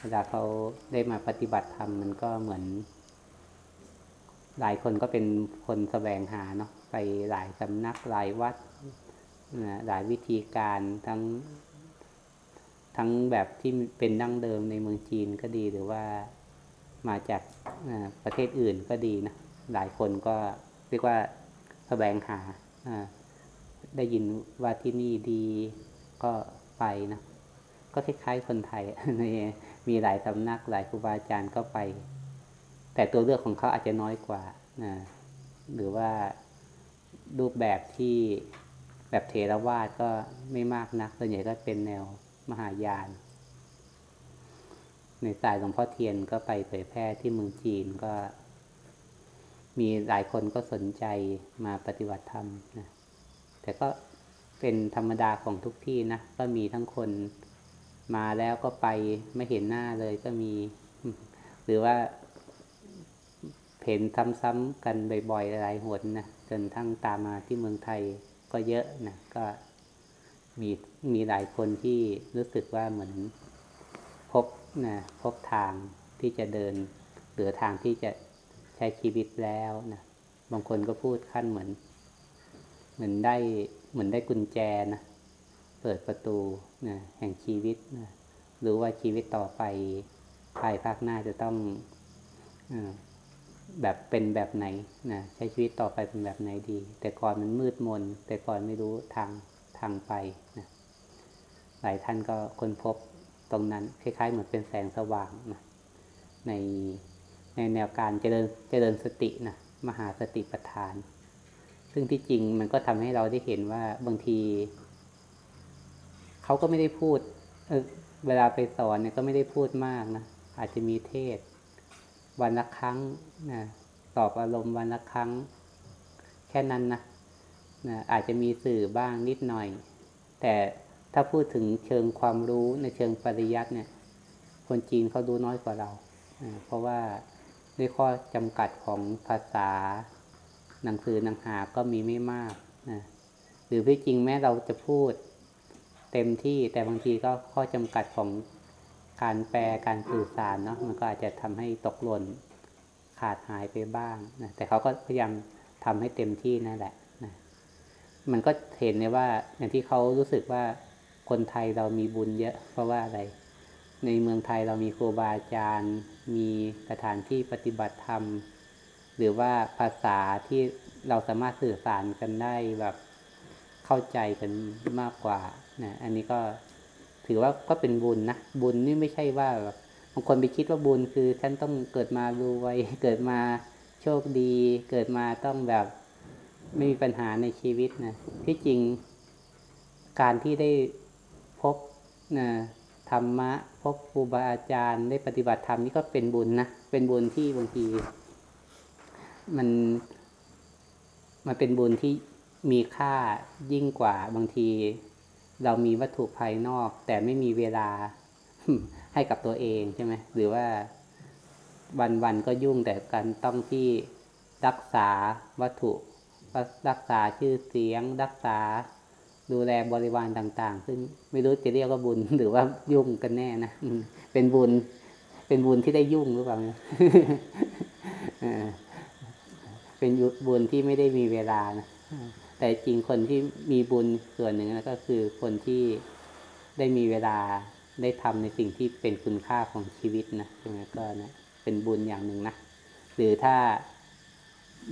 เวลาเขาได้มาปฏิบัติธรรมมันก็เหมือน หลายคนก็เป็นคนแสวงหาเนาะไปหลายสำนักหลายวัดนะหลายวิธีการทั้งทั้งแบบที่เป็นดั้งเดิมในเมืองจีนก็ดีหรือว่ามาจากประเทศอื่นก็ดีนะหลายคนก็เรียกว่าแสวงหาได้ยินว่าที่นี่ดีก็ไปนะก็คล้ายๆคนไทยใน มีหลายสำนักหลายครูบาอาจารย์ก็ไป แต่ตัวเลือกของเขาอาจจะน้อยกว่านะหรือว่ารูปแบบที่แบบเทรวาสก็ไม่มากนักส่วนใหญ่ก็เป็นแนวมหายาน ในสายหลวงพ่อเทียนก็ไปเผยแพร่ที่เมืองจีนก็ มีหลายคนก็สนใจมาปฏิบัติธรรมนะแต่ก็เป็นธรรมดาของทุกที่นะ ก็มีทั้งคน มาแล้วก็ไปไม่เห็นหน้าเลยก็มี หรือว่าเห็นซ้ำๆกันบ่อยๆหลายหนนะจนทั้งตามมาที่เมืองไทยก็เยอะนะก็มีมีหลายคนที่รู้สึกว่าเหมือนพบนะพบทางที่จะเดิน หรือทางที่จะใช้ชีวิตแล้วนะบางคนก็พูดขั้นเหมือน เหมือนได้เหมือนได้กุญแจนะ เปิดประตูนะแห่งชีวิตนะรู้ว่าชีวิตต่อไปภายภาคหน้าจะต้องอแบบเป็นแบบไหนนะใช้ชีวิตต่อไปเป็นแบบไหนดี แต่ก่อนมันมืดมน แต่ก่อนไม่รู้ทางทางไปนะหลายท่านก็ค้นพบตรงนั้นคล้ายๆ เหมือนเป็นแสงสว่างนะในในแนวการเจริญเจริญสตินะมหาสติปัฏฐาน ซึ่งที่จริงมันก็ทำให้เราได้เห็นว่าบางที เขาก็ไม่ได้พูดเออเวลาไปสอนเนี่ยก็ไม่ได้พูดมากนะอาจจะมีเทศ วันละครั้งนะตอบอารมณ์วันละครั้ง แค่นั้นนะนะอาจจะมีสื่อบ้างนิดหน่อย แต่ถ้าพูดถึงเชิงความรู้ในเชิงปริยัติเนี่ย คนจีนเขาดูน้อยกว่าเราเพราะว่าด้วยข้อจำกัดของภาษา หนังสือหนังหาก็มีไม่มากนะหรือที่จริงแม้เราจะพูด เต็มที่แต่บางทีก็ข้อจำกัดของการแปลการสื่อสารเนาะมันก็อาจจะทำให้ตกหล่นขาดหายไปบ้างนะแต่เขาก็พยายามทำให้เต็มที่นั่นแหละนะมันก็เห็นเลยว่าอย่างที่เขารู้สึกว่าคนไทยเรามีบุญเยอะ เพราะว่าอะไร ในเมืองไทยเรามีครูบาอาจารย์ มีสถานที่ปฏิบัติธรรม หรือว่าภาษาที่เราสามารถสื่อสารกันได้แบบเข้าใจกันมากกว่า นะอันนี้ก็ถือว่าก็เป็นบุญนะ บุญนี่ไม่ใช่ว่าแบบบางคนไปคิดว่าบุญคือฉันต้องเกิดมารวยเกิดมาโชคดี เกิดมาต้องแบบไม่มีปัญหาในชีวิตนะที่จริงการที่ได้พบนะธรรมะพบครูบาอาจารย์ได้ปฏิบัติธรรมนี่ก็เป็นบุญนะเป็นบุญที่บางที มันมันเป็นบุญที่มีค่ายิ่งกว่าบางที เรามีวัตถุภายนอก แต่ไม่มีเวลาให้กับตัวเองใช่ไหมหรือว่าวันๆก็ยุ่งแต่การต้องที่รักษาวัตถุ รักษาชื่อเสียง รักษาดูแลบริวารต่าง ๆ ซึ่งไม่รู้จะเรียกว่าบุญหรือว่ายุ่งกันแน่นะเป็นบุญ เป็นบุญที่ได้ยุ่งหรือเปล่าเป็นบุญที่ไม่ได้มีเวลานะ แต่จริงคนที่มีบุญส่วนหนึ่งก็คือคนที่ได้มีเวลาได้ทำในสิ่งที่เป็นคุณค่าของชีวิตนะใช่ไหมก็นะเป็นบุญอย่างหนึ่งนะหรือถ้า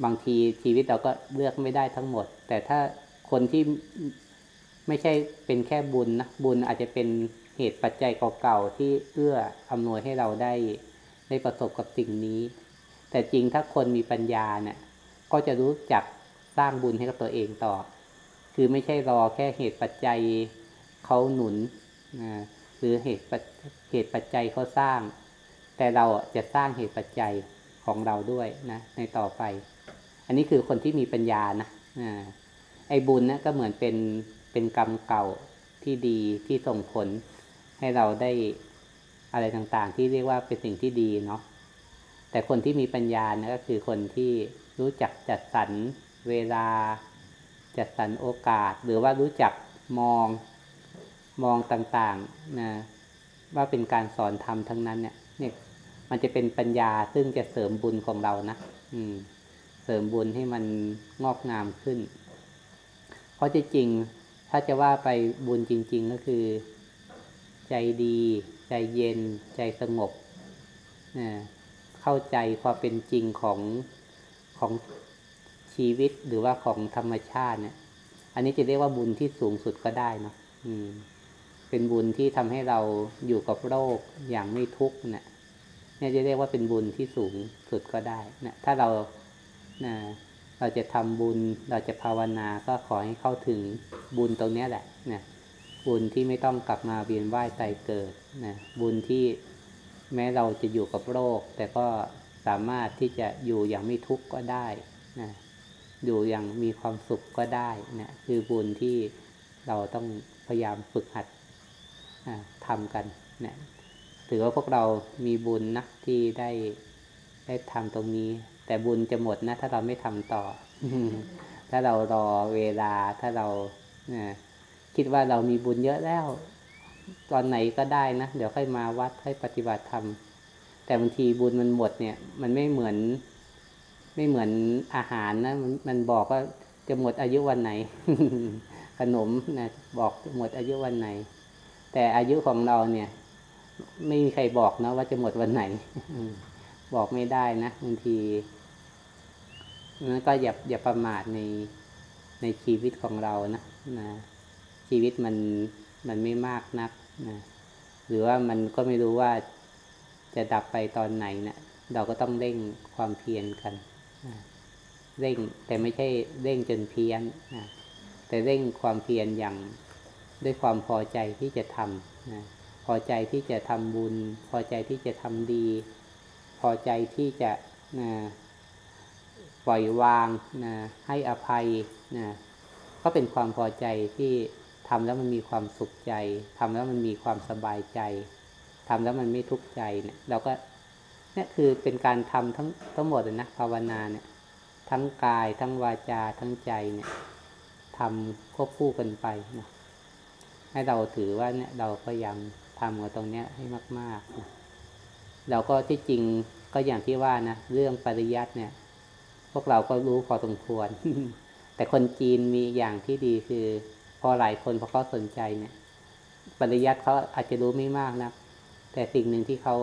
บางทีชีวิตเราก็เลือกไม่ได้ทั้งหมด แต่ถ้าคนที่ไม่ใช่เป็นแค่บุญนะบุญอาจจะเป็นเหตุปัจจัยเก่าๆที่เอื้ออำนวยให้เราได้ได้ประสบกับสิ่งนี้ แต่จริงถ้าคนมีปัญญาเนี่ยก็จะรู้จัก สร้างบุญให้กับตัวเองต่อ คือไม่ใช่รอแค่เหตุปัจจัยเขาหนุนนะหรือเหตุเหตุปัจจัยเขาสร้าง แต่เราจะสร้างเหตุปัจจัยของเราด้วยนะในต่อไป อันนี้คือคนที่มีปัญญานะไอ้บุญนะก็เหมือนเป็นเป็นกรรมเก่าที่ดีที่ส่งผลให้เราได้อะไรต่างๆ ที่เรียกว่าเป็นสิ่งที่ดีเนาะแต่คนที่มีปัญญานะก็คือคนที่รู้จักจัดสรร เวลา จัดสรรโอกาส หรือว่ารู้จักมองมองต่างๆนะว่าเป็นการสอนธรรมทั้งนั้นเนี่ยเนี่ย มันจะเป็นปัญญาซึ่งจะเสริมบุญของเรานะอืม เสริมบุญให้มันงอกงามขึ้น เพราะจริงถ้าจะว่าไปบุญจริง ๆ ก็คือ ใจดี ใจเย็น ใจสงบนะเข้าใจความเป็นจริงของของ ชีวิตหรือว่าของธรรมชาติเนี่ย อันนี้จะเรียกว่าบุญที่สูงสุดก็ได้นะอืม เป็นบุญที่ทำให้เราอยู่กับโลกอย่างไม่ทุกข์เนะเนี่ยจะเรียกว่าเป็นบุญที่สูงสุดก็ได้นะถ้าเรานะเราจะทำบุญ เราจะภาวนาก็ขอให้เข้าถึงบุญตรงนี้แหละนะบุญที่ไม่ต้องกลับมาเวียนว่ายตายเกิดนะบุญที่แม้เราจะอยู่กับโลกแต่ก็สามารถที่จะอยู่อย่างไม่ทุกข์ก็ได้นะ อยู่อย่างมีความสุขก็ได้นะคือบุญที่เราต้องพยายามฝึกหัดทำกันนะถือว่าพวกเรามีบุญนะที่ได้ได้ทำตรงนี้ แต่บุญจะหมดนะ ถ้าเราไม่ทำต่อ ถ้าเรารอเวลาถ้าเราคิดว่าเรามีบุญเยอะแล้ว ตอนไหนก็ได้นะ เดี๋ยวค่อยมาวัดค่อยปฏิบัติธรรมแต่บางทีบุญมันหมดเนี่ย มันไม่เหมือน ไม่เหมือนอาหารนะมันมันบอกว่าจะหมดอายุวันไหน ขนมนะบอกหมดอายุวันไหน แต่อายุของเราเนี่ย ไม่มีใครบอกนะว่าจะหมดวันไหน บอกไม่ได้นะบางทีนั้นก็อย่าอย่าประมาทในในชีวิตของเรานะนะชีวิตมันมันไม่มากนักนะหรือว่ามันก็ไม่รู้ว่าจะดับไปตอนไหนนะเราก็ต้องเร่งความเพียรกัน เร่งแต่ไม่ใช่เร่งจนเพี้ยนนะแต่เร่งความเพียรอย่างด้วยความพอใจที่จะทำนะพอใจที่จะทำบุญ พอใจที่จะทำดี พอใจที่จะนะปล่อยวางนะให้อภัยนะก็เป็นความพอใจที่ทำแล้วมันมีความสุขใจทำแล้วมันมีความสบายใจทำแล้วมันไม่ทุกข์ใจเนี่ยเราก็ นี่ยคือเป็นการทำทั้งทั้งหมดเลยนะภาวนาเนี่ย ทั้งกายทั้งวาจาทั้งใจเนี่ยทำควบคู่กันไปนะให้เราถือว่าเนี่ยเราพยายามทำกับตรงเนี้ยให้มากๆนะเราก็ที่จริงก็อย่างที่ว่านะเรื่องปริยัติเนี่ย พวกเราก็รู้พอสมควร แต่คนจีนมีอย่างที่ดีคือ พอหลายคนพอเขาสนใจเนี่ย ปริยัติเขาอาจจะรู้ไม่มากนะแต่สิ่งหนึ่งที่เขา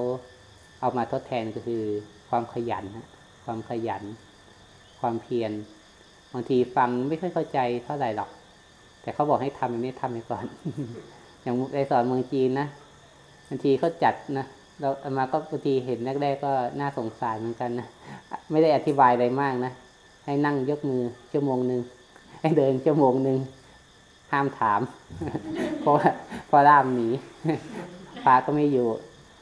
เอามาทดแทนก็คือความขยันนะความขยัน ความเพียรบางทีฟังไม่ค่อยเข้าใจเท่าไหร่หรอก แต่เขาบอกให้ทำอย่างนี้ทำไปก่อน อย่างในสอนเมืองจีนนะบางทีเขาจัดนะเราเอามาก็บางทีเห็นแรกๆก็น่าสงสารเหมือนกันนะไม่ได้อธิบายอะไรมากนะให้นั่งยกมือชั่วโมงหนึ่งให้เดินชั่วโมงหนึ่งห้ามถาม เพราะเพราะร่ามหนีพระก็ไม่อยู่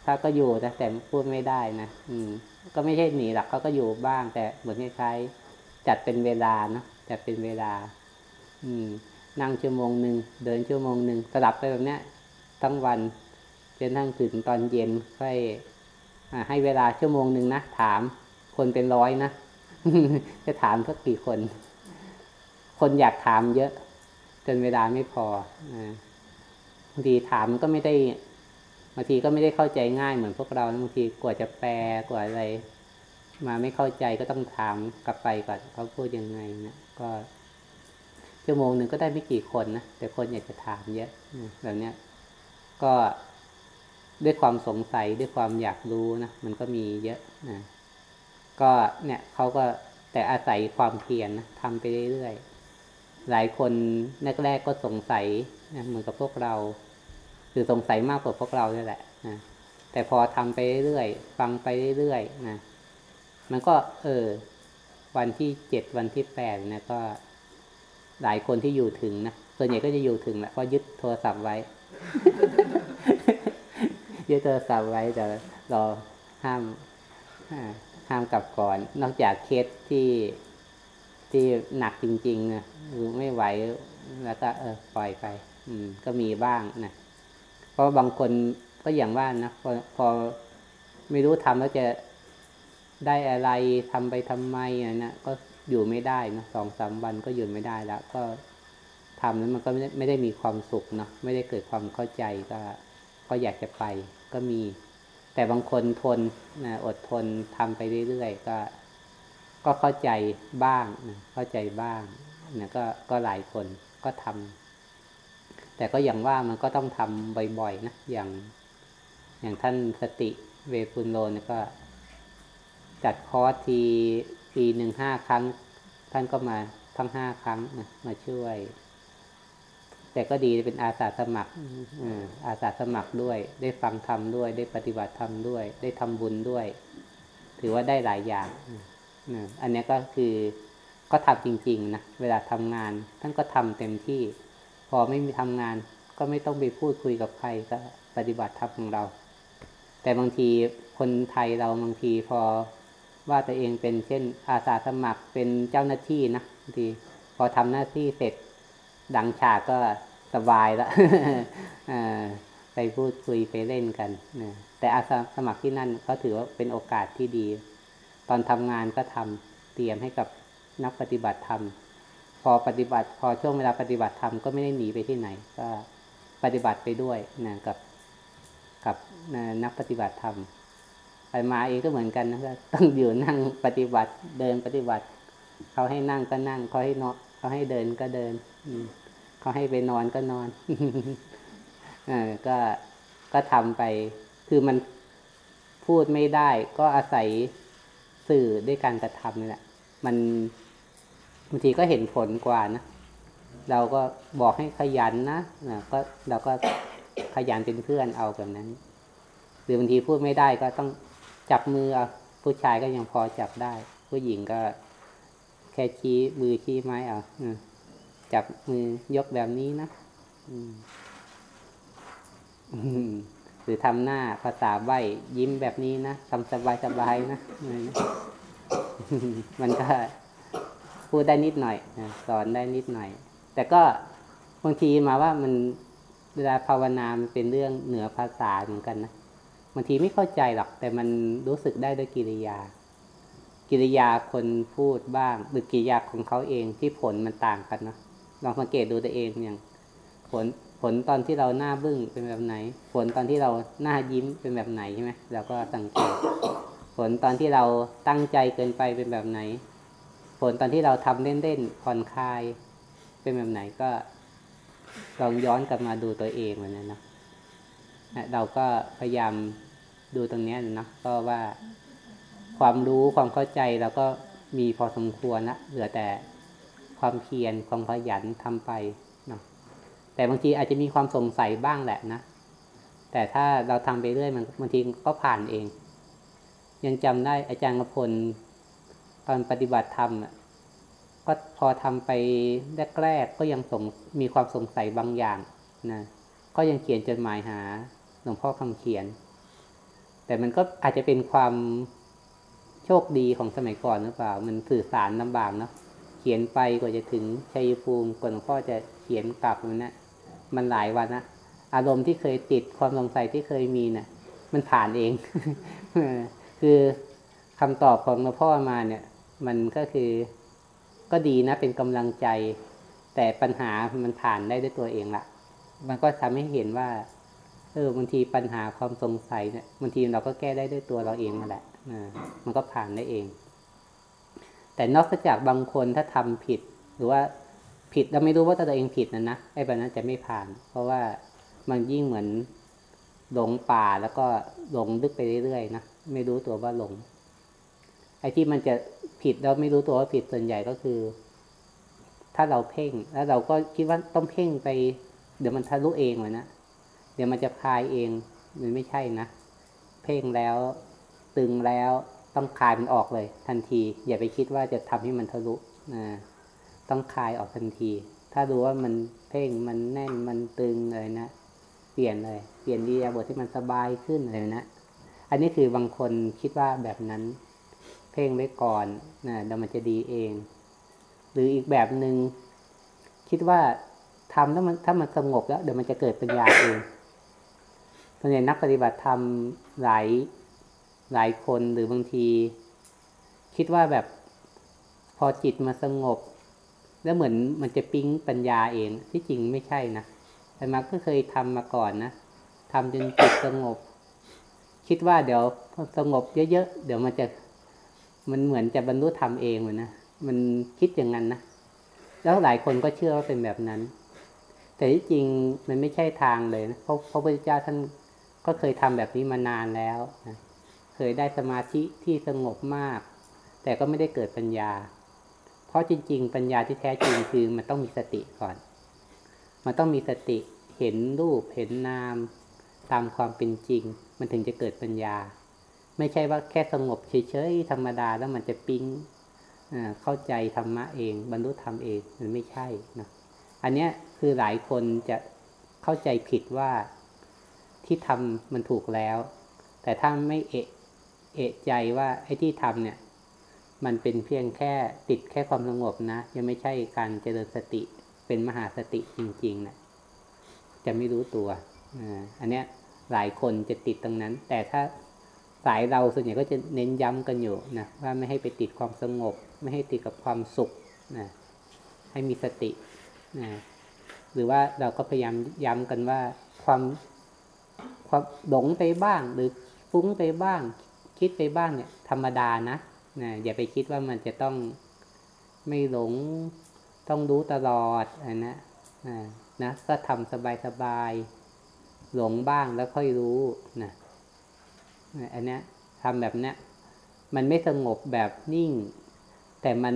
พระก็อยู่แต่แต่พูดไม่ได้นะอืม ก็ไม่ใช่หนีหรอกเขาก็อยู่บ้าง แต่เหมือนคล้ายๆจัดเป็นเวลาเนาะจัดเป็นเวลา อืม นั่งชั่วโมงหนึ่งเดินชั่วโมงหนึ่งสลับไปแบบเนี้ยทั้งวันจนทั้งถึงตอนเย็นค่อยให้เวลาชั่วโมงหนึ่งนะถามคนเป็นร้อยนะจะถามสักกี่คน คนอยากถามเยอะ จนเวลาไม่พอบางทีถามก็ไม่ได้ บางทีก็ไม่ได้เข้าใจง่ายเหมือนพวกเราบางทีกว่าจะแปลกว่าอะไร มาไม่เข้าใจก็ต้องถามกลับไปก่อนเขาพูดยังไงนะก็ชั่วโมงหนึ่งก็ได้ไม่กี่คนนะแต่คนอยากจะถามเยอะแบบเนี้ยก็ด้วยความสงสัยด้วยความอยากรู้นะมันก็มีเยอะนะก็เนี่ยเขาก็แต่อาศัยความเพียรนะทำไปเรื่อยๆหลายคนแรกๆก็สงสัยนะเหมือนกับพวกเรา คือสงสัยมากกว่าพวกเราเนี่ยแหละนะแต่พอทำไปเรื่อยฟังไปเรื่อยนะมันก็ เออ วันที่เจ็ดวันที่แปดนะก็ หลายคนที่อยู่ถึงนะส่วนใหญ่ก็จะอยู่ถึงแหละเพราะยึดโทรศัพท์ไว้ยึดโทรศัพท์ไว้แต่รอห้ามห้ามกลับก่อน นอกจากเคสที่ที่หนักจริงๆนะหรือไม่ไหวแล้วก็เออปล่อยไป อืม ก็มีบ้างนะ ราะบางคนก็อย่างว่านะพอพอไม่รู้ทำแล้วจะได้อะไรทำไปทำไมอะนะก็อยู่ไม่ได้นะสองสามวันก็อยู่ไม่ได้แล้ว ก็ทำแล้วมันก็ไม่ได้ไม่ได้มีความสุขเนาะไม่ได้เกิดความเข้าใจก็ก็อยากจะไปก็มี แต่บางคนทนนะอดทนทำไปเรื่อยๆก็ ก็เข้าใจบ้างนะเข้าใจบ้างนะก็ก็หลายคนก็ทำ แต่ก็อย่างว่ามันก็ต้องทำบ่อยๆนะอย่างอย่างท่านสติเวปุนโลนก็ จัดคอร์สทีปีหนึ่งห้าครั้ง ท่านก็มาทั้งห้าครั้งนะมาช่วย แต่ก็ดีเป็นอาสาสมัครอาสาสมัครด้วย ได้ฟังธรรมด้วย ได้ปฏิบัติธรรมด้วย ได้ทำบุญด้วย ถือว่าได้หลายอย่างอันนี้ก็คือก็ทำจริง ๆ นะ เวลาทำงาน ท่านก็ทำเต็มที่ พอไม่มีทำงาน ก็ไม่ต้องไปพูดคุยกับใครก็ปฏิบัติธรรมของเรา แต่บางทีคนไทยเราบางทีพอว่าตัวเองเป็นเช่นอาสาสมัครเป็นเจ้าหน้าที่นะบางทีพอทำหน้าที่เสร็จดังฉากก็สบายแล้วไปพูดคุยไปเล่นกันนะแต่อาสาสมัครที่นั่นเขาถือว่าเป็นโอกาสที่ดี ตอนทำงานก็ทำเตรียมให้กับนักปฏิบัติธรรม พอปฏิบัติ พอช่วงเวลาปฏิบัติธรรมก็ไม่ได้หนีไปที่ไหน ก็ปฏิบัติไปด้วยนะกับกับนักปฏิบัติธรรมไปมาเองก็เหมือนกันนะก็ต้องอยู่นั่งปฏิบัติเดินปฏิบัติ เขาให้นั่งก็นั่งเขาให้นอนเขาให้เดินก็เดินอืเขาให้ไปนอนก็นอนอก็ก็ทำไป คือมันพูดไม่ได้ ก็อาศัยสื่อด้วยการกระทำนี่แหละ มัน บางทีก็เห็นผลกว่านะเราก็บอกให้ขยันนะนะก็เราก็ขยันเป็นเพื่อนเอาแบบนั้น หรือบางทีพูดไม่ได้ก็ต้องจับมือเอาผู้ชายก็ยังพอจับได้ ผู้หญิงก็แค่ชี้มือชี้ไม้เอาจับมือยกแบบนี้นะหรือทำหน้าภาษาใบยิ้มแบบนี้นะทำสบายสบายๆนะ มันก็ พูดได้นิดหน่อยนะสอนได้นิดหน่อย แต่ก็บางทีมาว่ามันเวลาภาวนามันเป็นเรื่องเหนือภาษาเหมือนกันนะบางทีไม่เข้าใจหรอก แต่มันรู้สึกได้ด้วยกิริยา กิริยาคนพูดบ้างหรือกิริยาของเขาเองที่ผลมันต่างกันเนาะลองสังเกตดูตัวเองอย่างผลผลตอนที่เราหน้าบึ้งเป็นแบบไหน ผลตอนที่เราหน้ายิ้มเป็นแบบไหนใช่ไหมเราก็สังเกต ผลตอนที่เราตั้งใจเกินไปเป็นแบบไหน ผลตอนที่เราทำเล่นๆผ่อนคลาย เป็นแบบไหนก็ลองย้อนกลับมาดูตัวเองเหมือนนั้นนะนะเราก็พยายามดูตรงนี้นะก็ว่าความรู้ความเข้าใจเราก็มีพอสมควรละเหลือแต่ความเพียรความขยันทำไปเนาะแต่บางทีอาจจะมีความสงสัยบ้างแหละนะ แต่ถ้าเราทำไปเรื่อยมันบางทีก็ผ่านเอง ยังจำได้อาจารย์กพล อนปฏิบัติธรรมอะก็พอทำไปแรกๆก็ยังสงมีความสงสัยบางอย่างนะก็ยังเขียนจดหมายหาหลวงพ่อคำเขียน แต่มันก็อาจจะเป็นความโชคดีของสมัยก่อนหรือเปล่า มันสื่อสารลำบากเนาะเขียนไปกว่าจะถึงชัยภูมิกว่าหลวงพ่อจะเขียนกลับมันนะมันหลายวันนะอารมณ์ที่เคยติดความสงสัยที่เคยมีนะ่ะ มันผ่านเอง คือคำตอบของหลวงพ่อมาเนี่ย มันก็คือก็ดีนะเป็นกำลังใจ แต่ปัญหามันผ่านได้ด้วยตัวเองละมันก็ทำให้เห็นว่าเออบางทีปัญหาความสงสัยเนี่ยบางทีเราก็แก้ได้ด้วยตัวเราเองนั่นแหละมันก็ผ่านได้เอง แต่นอกจากบางคนถ้าทำผิด หรือว่าผิดเราไม่รู้ว่าตัวเองผิดนะนะไอ้แบบนั้นจะไม่ผ่าน เพราะว่ามันยิ่งเหมือนหลงป่าแล้วก็หลงลึกไปเรื่อยๆนะไม่รู้ตัวว่าหลง ไอ้ที่มันจะผิดเราไม่รู้ตัวว่าผิดส่วนใหญ่ก็คือ ถ้าเราเพ่ง แล้วเราก็คิดว่าต้องเพ่งไป เดี๋ยวมันทะลุเองเลยนะเดี๋ยวมันจะคลายเองมันไม่ใช่นะเพ่งแล้วตึงแล้วต้องคลายมันออกเลย ทันที อย่าไปคิดว่าจะทำให้มันทะลุนะต้องคลายออกทันที ถ้ารู้ว่ามันเพ่งมันแน่นมันตึงเลยนะเปลี่ยนเลย เปลี่ยนดียาบทที่มันสบายขึ้นเลยนะ อันนี้คือบางคนคิดว่าแบบนั้น เพ่งไว้ก่อนนะเดี๋ยวมันจะดีเอง หรืออีกแบบหนึง่งคิดว่าทำถ้ามันถ้ามันสงบแล้ว เดี๋ยวมันจะเกิดปัญญาเองส่วนใหญ่นักปฏิบัติธรรมหลายหลายคนหรือบางที คิดว่าแบบพอจิตมาสงบ แล้วเหมือนมันจะปิ๊งปัญญาเอง ที่จริงไม่ใช่นะแต่มาก็เคยทำมาก่อนนะทำจนจิตสงบ คิดว่าเดี๋ยวสงบเยอะๆเดี๋ยวมันจะ มันเหมือนจะบรรลุธรรมเองเหมือนนะมันคิดอย่างนั้นนะแล้วหลายคนก็เชื่อว่าเป็นแบบนั้น แต่ที่จริงมันไม่ใช่ทางเลยนะเพราะพระพุทธเจ้าท่านก็เคยทำแบบนี้มานานแล้วนะเคยได้สมาธิที่สงบมาก แต่ก็ไม่ได้เกิดปัญญา เพราะจริง ๆ ปัญญาที่แท้จริงคือมันต้องมีสติก่อน มันต้องมีสติเห็นรูปเห็นนาม ตามความเป็นจริง มันถึงจะเกิดปัญญา ไม่ใช่ว่าแค่สงบเฉยๆธรรมดาแล้วมันจะปิ๊งเข้าใจธรรมะเอง บรรลุธรรมเองมันไม่ใช่นะอันเนี้ยคือหลายคนจะเข้าใจผิดว่าที่ทำมันถูกแล้ว แต่ถ้าไม่เอะเอะใจว่าไอ้ที่ทำเนี่ย มันเป็นเพียงแค่ติดแค่ความสงบนะ ยังไม่ใช่การเจริญสติเป็นมหาสติจริงๆนะจะไม่รู้ตัวอันเนี้ยหลายคนจะติดตรงนั้น แต่ถ้า สายเราส่วนใหญ่ก็จะเน้นย้ำกันอยู่นะว่าไม่ให้ไปติดความสงบ ไม่ให้ติดกับความสุขนะให้มีสตินะหรือว่าเราก็พยายามย้ำกันว่าความความหลงไปบ้าง หรือฟุ้งไปบ้าง คิดไปบ้างเนี่ยธรรมดานะนะอย่าไปคิดว่ามันจะต้องไม่หลงต้องรู้ตลอดนะนะนะก็ทำสบายๆหลงบ้างแล้วค่อยรู้นะ อันนี้ทำแบบนี้มันไม่สงบแบบนิ่ง แต่มัน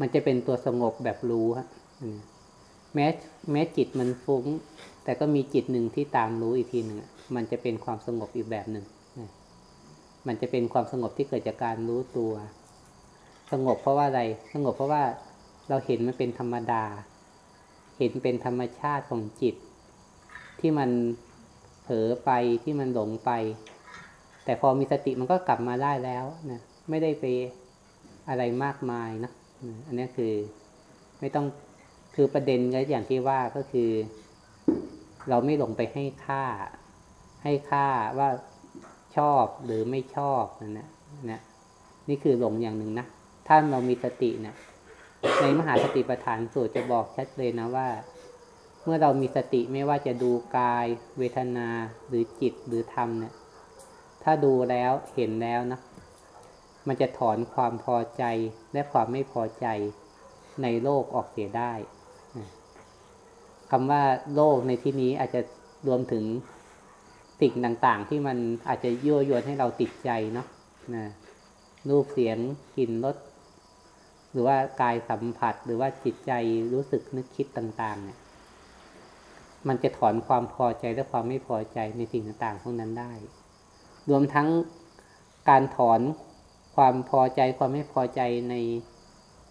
มันจะเป็นตัวสงบแบบรู้ฮะแม้แม้จิตมันฟุ้ง แต่ก็มีจิตหนึ่งที่ตามรู้อีกทีหนึ่งมันจะเป็นความสงบอีกแบบหนึ่งมันจะเป็นความสงบที่เกิดจากการรู้ตัว สงบเพราะว่าอะไร สงบเพราะว่าเราเห็นมันเป็นธรรมดา เห็นเป็นธรรมชาติของจิต ที่มัน เผลอไปที่มันหลงไป แต่พอมีสติมันก็กลับมาได้แล้วนะไม่ได้ไปอะไรมากมายนะอันนี้คือไม่ต้องคือประเด็นก็อย่างที่ว่าก็คือ เราไม่หลงไปให้ค่า ให้ค่าว่าชอบหรือไม่ชอบนั่นนะนะนี่คือหลงอย่างหนึ่งนะถ้าเรามีสติเนะในมหาสติปัฏฐานสูตรจะบอกชัดเลยนะว่า เมื่อเรามีสติไม่ว่าจะดูกาย เวทนาหรือจิตหรือธรรมเนี่ย ถ้าดูแล้วเห็นแล้วนะ มันจะถอนความพอใจและความไม่พอใจในโลกออกเสียได้คำว่าโลกในที่นี้อาจจะรวมถึงสิ่งต่างๆ ที่มันอาจจะยั่วยวนให้เราติดใจเนาะนะรูปเสียงกลิ่นรสหรือว่ากายสัมผัสหรือว่าจิตใจรู้สึกนึกคิดต่าง ๆ เนี่ย มันจะถอนความพอใจและความไม่พอใจในสิ่งต่างๆพวกนั้นได้ รวมทั้งการถอนความพอใจความไม่พอใจใน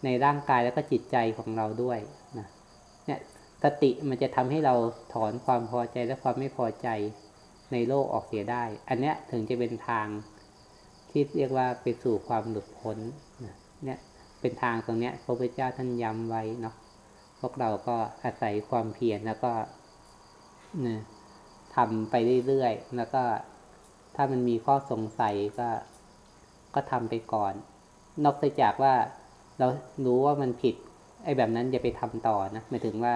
ในร่างกายแล้วก็จิตใจของเราด้วยนะเนี่ยสติมันจะทำให้เราถอนความพอใจและความไม่พอใจในโลกออกเสียได้ อันเนี้ยถึงจะเป็นทางที่เรียกว่าไปสู่ความหลุดพ้นเนี่ยเป็นทางตรงเนี้ยพระพุทธเจ้าท่านย้ำไว้เนาะพวกเราก็อาศัยความเพียรแล้วก็ นี่ยทำไปเรื่อยๆ แล้วก็ถ้ามันมีข้อสงสัยก็ก็ทำไปก่อน นอกจากว่าเรารู้ว่ามันผิด ไอ้แบบนั้นอย่าไปทำต่อนะหมายถึงว่า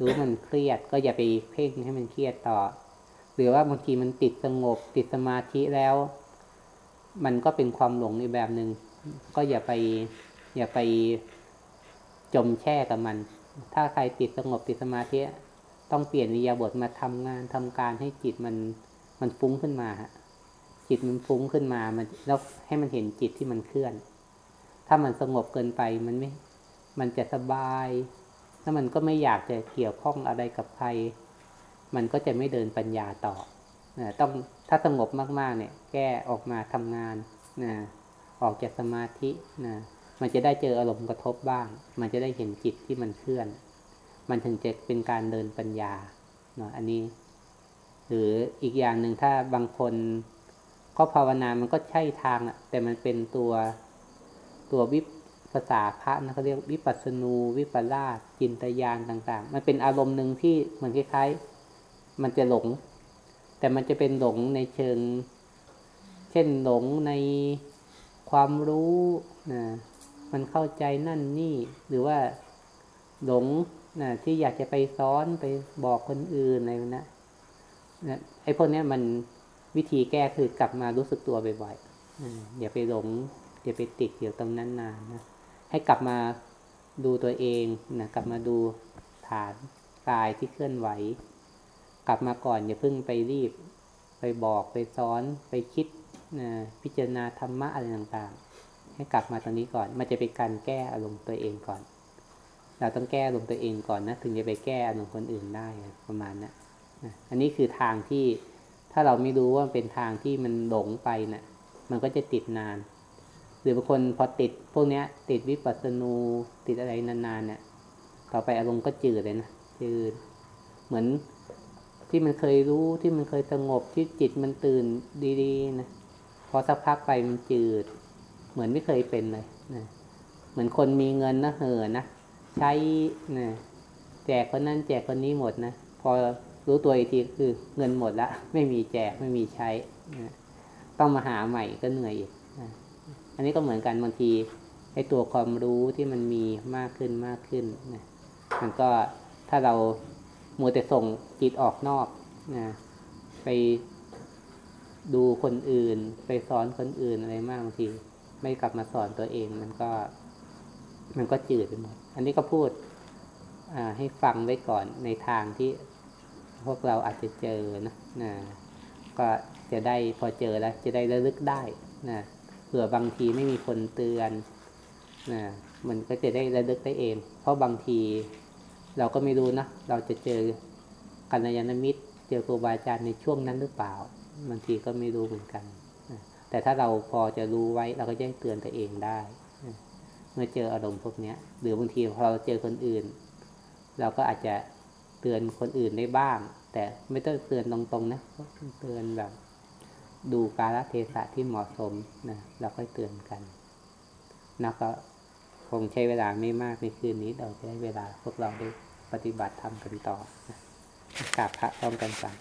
รู้มันเครียดก็อย่าไปเพ่งให้มันเครียดต่อ หรือว่าบางทีมันติดสงบ ติดสมาธิแล้ว มันก็เป็นความหลงในแบบหนึ่งก็อย่าไป อย่าไปจมแช่กับมัน ถ้าใครติดสงบติดสมาธิ ต้องเปลี่ยนวิยาบทมาทำงานทำการให้จิตมันมันฟุ้งขึ้นมาฮะจิตมันฟุ้งขึ้นมามันแล้วให้มันเห็นจิตที่มันเคลื่อน ถ้ามันสงบเกินไปมันไม่ มันจะสบาย แล้วมันก็ไม่อยากจะเกี่ยวข้องอะไรกับใคร มันก็จะไม่เดินปัญญาต่อนะต้องถ้าสงบมากๆ เนี่ย แก้ออกมาทำงานนะออกจากสมาธินะมันจะได้เจออารมณ์กระทบบ้าง มันจะได้เห็นจิตที่มันเคลื่อน มันถึงจะเป็นการเดินปัญญาเนาะอันนี้ หรืออีกอย่างหนึ่งถ้าบางคนก็ภาวนามันก็ใช่ทางอะแต่มันเป็นตัวตัววิภาษาพระนะเขาเรียกวิปัสสนู วิปลาสจินตยานต่าง ๆ มันเป็นอารมณ์หนึ่งที่เหมือนคล้ายๆ มันจะหลง แต่มันจะเป็นหลงในเชิง เช่นหลงในความรู้นะมันเข้าใจนั่นนี่ หรือว่าหลง นะที่อยากจะไปซ้อนไปบอกคนอื่นอะไรนะนะไอ้พวกนี้มันวิธีแก้คือกลับมารู้สึกตัวบ่อยๆอย่าไปหลงอย่าไปติดอยู่ตรงนั้นนานนะให้กลับมาดูตัวเองนะกลับมาดูฐานกายที่เคลื่อนไหว กลับมาก่อนอย่าเพิ่งไปรีบ ไปบอกไปซ้อนไปคิดนะพิจารณาธรรมะอะไรต่างๆ ให้กลับมาตรงนี้ก่อน มันจะเป็นการแก้อารมณ์ตัวเองก่อน เราต้องแก้อารมตัวเองก่อนนะ ถึงจะไปแก้อารมณ์คนอื่นได้ประมาณนะนอันนี้คือทางที่ถ้าเราไม่รู้ว่ามันเป็นทางที่มันหลงไปนะ่ะ มันก็จะติดนาน หรือบางคนพอติดพวกเนี้ยติดวิปัสสนูติดอะไรนานๆเนี่ยต่อไปอารมณ์ก็จืดเลยนะจืดเหมือนที่มันเคยรู้ที่มันเคยสงบที่จิตมันตื่นดีๆนะพอสักพักไปมันจืด เหมือนไม่เคยเป็นเลยนะเหมือนคนมีเงินนะเห่อนะ ใช้นะแจกคนนั้นแจกคนนี้หมดนะพอรู้ตัวอีกทีคือเงินหมดละไม่มีแจกไม่มีใช้นะต้องมาหาใหม่ก็เหนื่อยอีกนะอันนี้ก็เหมือนกันบางทีไอ้ตัวความรู้ที่มันมีมากขึ้นมากขึ้นนะมันก็ถ้าเรามัวแต่ส่งจิตออกนอกนะไปดูคนอื่น ไปสอนคนอื่นอะไรมากบางที ไม่กลับมาสอนตัวเอง มันก็ มันก็จืดไปหมด อันนี้ก็พูดให้ฟังไว้ก่อนในทางที่พวกเราอาจจะเจอนะนะก็จะได้พอเจอแล้ว จะได้ระลึกได้นะเผื่อบางทีไม่มีคนเตือนนะมันก็จะได้ระลึกได้เอง เพราะบางทีเราก็ไม่รู้นะเราจะเจอกัลยาณมิตร เจอครูบาอาจารย์ในช่วงนั้นหรือเปล่า บางทีก็ไม่รู้เหมือนกัน แต่ถ้าเราพอจะรู้ไว้เราก็จ้งเตือนตัวเองได้ เมื่อเจออารมณ์พวกนี้หรือบางทีพอเราเจอคนอื่น เราก็อาจจะเตือนคนอื่นได้บ้าง แต่ไม่ต้องเตือนตรงๆนะเตือนแบบ ดูกาลเทศะที่เหมาะสมนะเราค่อยเตือนกันนะก็คงใช้เวลาไม่มากในคืนนี้เราจะได้เวลาพวกเราได้ปฏิบัติทำกันต่อนะกราบพระพร้อมกันสั่ง